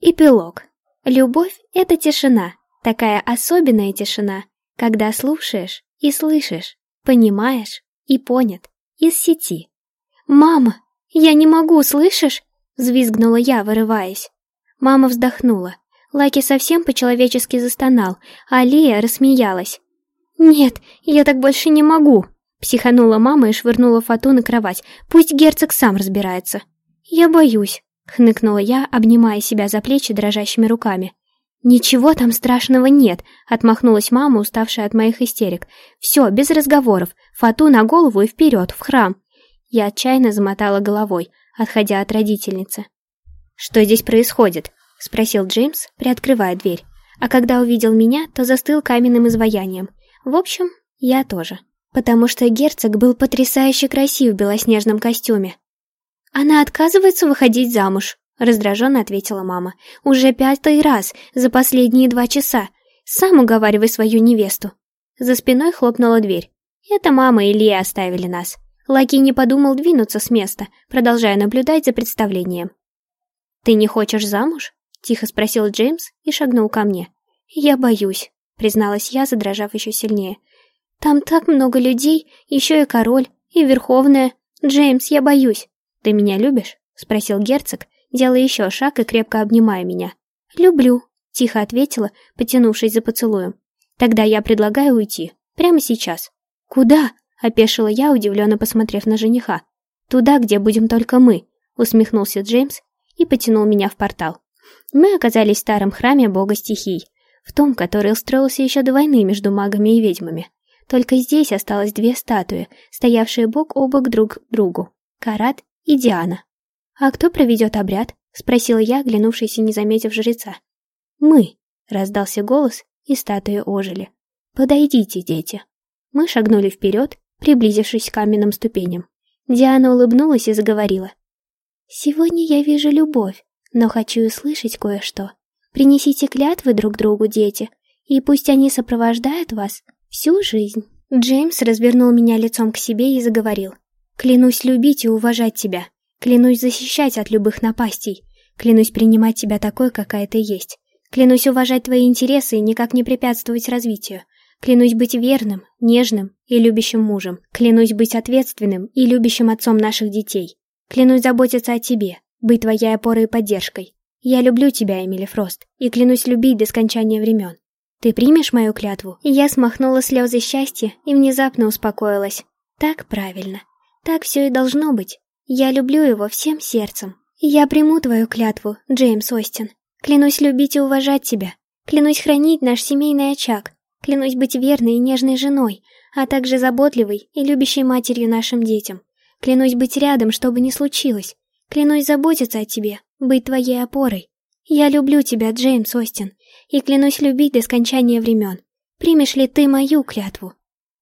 Эпилог. Любовь — это тишина, такая особенная тишина, когда слушаешь и слышишь, понимаешь и понят, из сети. «Мама, я не могу, слышишь?» — взвизгнула я, вырываясь. Мама вздохнула. Лаки совсем по-человечески застонал, а Лия рассмеялась. «Нет, я так больше не могу!» Психанула мама и швырнула фату на кровать. «Пусть герцог сам разбирается». «Я боюсь», — хныкнула я, обнимая себя за плечи дрожащими руками. «Ничего там страшного нет», — отмахнулась мама, уставшая от моих истерик. «Все, без разговоров. Фату на голову и вперед, в храм». Я отчаянно замотала головой, отходя от родительницы. «Что здесь происходит?» — спросил Джеймс, приоткрывая дверь. А когда увидел меня, то застыл каменным изваянием. В общем, я тоже. Потому что герцог был потрясающе красив в белоснежном костюме. «Она отказывается выходить замуж», — раздраженно ответила мама. «Уже пятый раз за последние два часа. Сам уговаривай свою невесту». За спиной хлопнула дверь. Это мама и Лия оставили нас. Лаки не подумал двинуться с места, продолжая наблюдать за представлением. «Ты не хочешь замуж?» — тихо спросил Джеймс и шагнул ко мне. «Я боюсь», — призналась я, задрожав еще сильнее. «Там так много людей, еще и король, и верховная. Джеймс, я боюсь». «Ты меня любишь?» — спросил герцог, делая еще шаг и крепко обнимая меня. «Люблю», — тихо ответила, потянувшись за поцелуем. «Тогда я предлагаю уйти. Прямо сейчас». «Куда?» — опешила я, удивленно посмотрев на жениха. «Туда, где будем только мы», — усмехнулся Джеймс и потянул меня в портал. Мы оказались в старом храме бога стихий, в том, который устроился еще до войны между магами и ведьмами. Только здесь осталось две статуи, стоявшие бок о бок друг другу — Карат и Диана. «А кто проведет обряд?» — спросила я, оглянувшись и не заметив жреца. «Мы», — раздался голос, и статуи ожили. «Подойдите, дети». Мы шагнули вперед, приблизившись к каменным ступеням. Диана улыбнулась и заговорила. «Сегодня я вижу любовь, но хочу услышать кое-что. Принесите клятвы друг другу, дети, и пусть они сопровождают вас всю жизнь». Джеймс развернул меня лицом к себе и заговорил. «Клянусь любить и уважать тебя. Клянусь защищать от любых напастей. Клянусь принимать тебя такой, какая ты есть. Клянусь уважать твои интересы и никак не препятствовать развитию. Клянусь быть верным, нежным и любящим мужем. Клянусь быть ответственным и любящим отцом наших детей. Клянусь заботиться о тебе, быть твоей опорой и поддержкой. Я люблю тебя, Эмили Фрост, и клянусь любить до скончания времен. Ты примешь мою клятву?» Я смахнула слезы счастья и внезапно успокоилась. Так правильно. Так все и должно быть. Я люблю его всем сердцем. Я приму твою клятву, Джеймс Остин. Клянусь любить и уважать тебя. Клянусь хранить наш семейный очаг. Клянусь быть верной и нежной женой, а также заботливой и любящей матерью нашим детям. Клянусь быть рядом, что бы ни случилось. Клянусь заботиться о тебе, быть твоей опорой. Я люблю тебя, Джеймс Остин, и клянусь любить до скончания времен. Примешь ли ты мою клятву?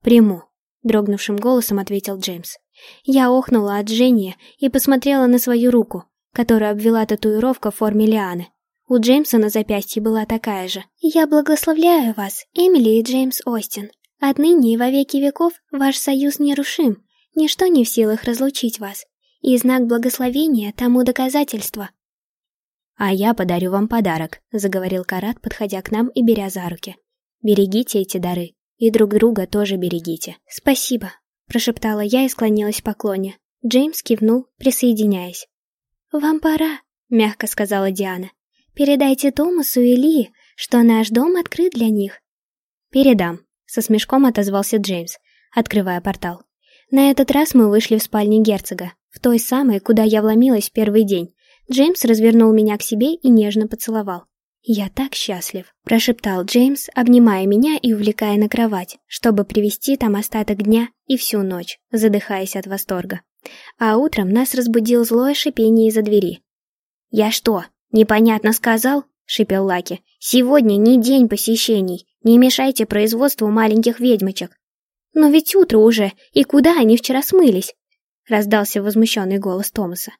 Приму, дрогнувшим голосом ответил Джеймс. Я охнула от жжения и посмотрела на свою руку, которую обвела татуировка в форме лианы. У Джеймса на запястье была такая же. «Я благословляю вас, Эмили и Джеймс Остин. Отныне и во веки веков ваш союз нерушим. Ничто не в силах разлучить вас, и знак благословения тому доказательство. «А я подарю вам подарок», — заговорил Карат, подходя к нам и беря за руки. «Берегите эти дары, и друг друга тоже берегите». «Спасибо», — прошептала я и склонилась в поклоне. Джеймс кивнул, присоединяясь. «Вам пора», — мягко сказала Диана. «Передайте Томасу и Ли, что наш дом открыт для них». «Передам», — со смешком отозвался Джеймс, открывая портал. На этот раз мы вышли в спальне герцога, в той самой, куда я вломилась в первый день. Джеймс развернул меня к себе и нежно поцеловал. «Я так счастлив», — прошептал Джеймс, обнимая меня и увлекая на кровать, чтобы привести там остаток дня и всю ночь, задыхаясь от восторга. А утром нас разбудил злое шипение из-за двери. «Я что, непонятно сказал?» — шипел Лаки. «Сегодня не день посещений. Не мешайте производству маленьких ведьмочек. «Но ведь утро уже, и куда они вчера смылись?» — раздался возмущенный голос Томаса.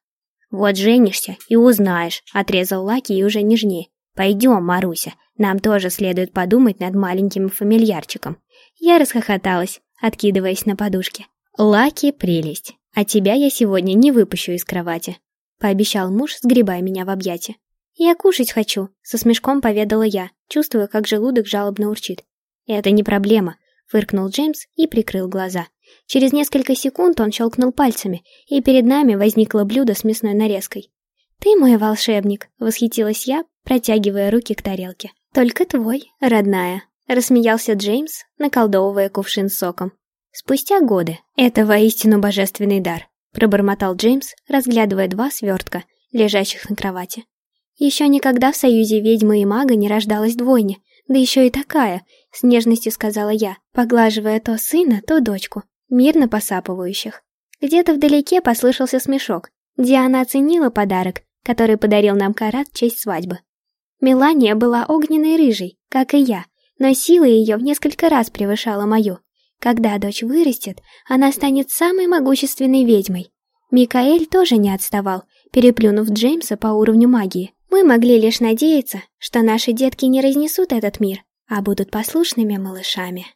«Вот женишься и узнаешь», — отрезал Лаки и уже нежнее. «Пойдем, Маруся, нам тоже следует подумать над маленьким фамильярчиком». Я расхохоталась, откидываясь на подушке. «Лаки — прелесть, а тебя я сегодня не выпущу из кровати», — пообещал муж, сгребая меня в объятия. «Я кушать хочу», — со смешком поведала я, чувствуя, как желудок жалобно урчит. «Это не проблема», — фыркнул Джеймс и прикрыл глаза. Через несколько секунд он щелкнул пальцами, и перед нами возникло блюдо с мясной нарезкой. «Ты мой волшебник», — восхитилась я, протягивая руки к тарелке. «Только твой, родная», — рассмеялся Джеймс, наколдовывая кувшин соком. «Спустя годы. Это воистину божественный дар», — пробормотал Джеймс, разглядывая два свертка, лежащих на кровати. Еще никогда в союзе ведьмы и мага не рождалась двойня, да еще и такая, с нежностью сказала я, поглаживая то сына, то дочку, мирно посапывающих. Где-то вдалеке послышался смешок. Диана оценила подарок, который подарил нам Карат в честь свадьбы. Мелания была огненной рыжей, как и я, но сила ее в несколько раз превышала мою. Когда дочь вырастет, она станет самой могущественной ведьмой. Микаэль тоже не отставал, переплюнув Джеймса по уровню магии. Мы могли лишь надеяться, что наши детки не разнесут этот мир, а будут послушными малышами.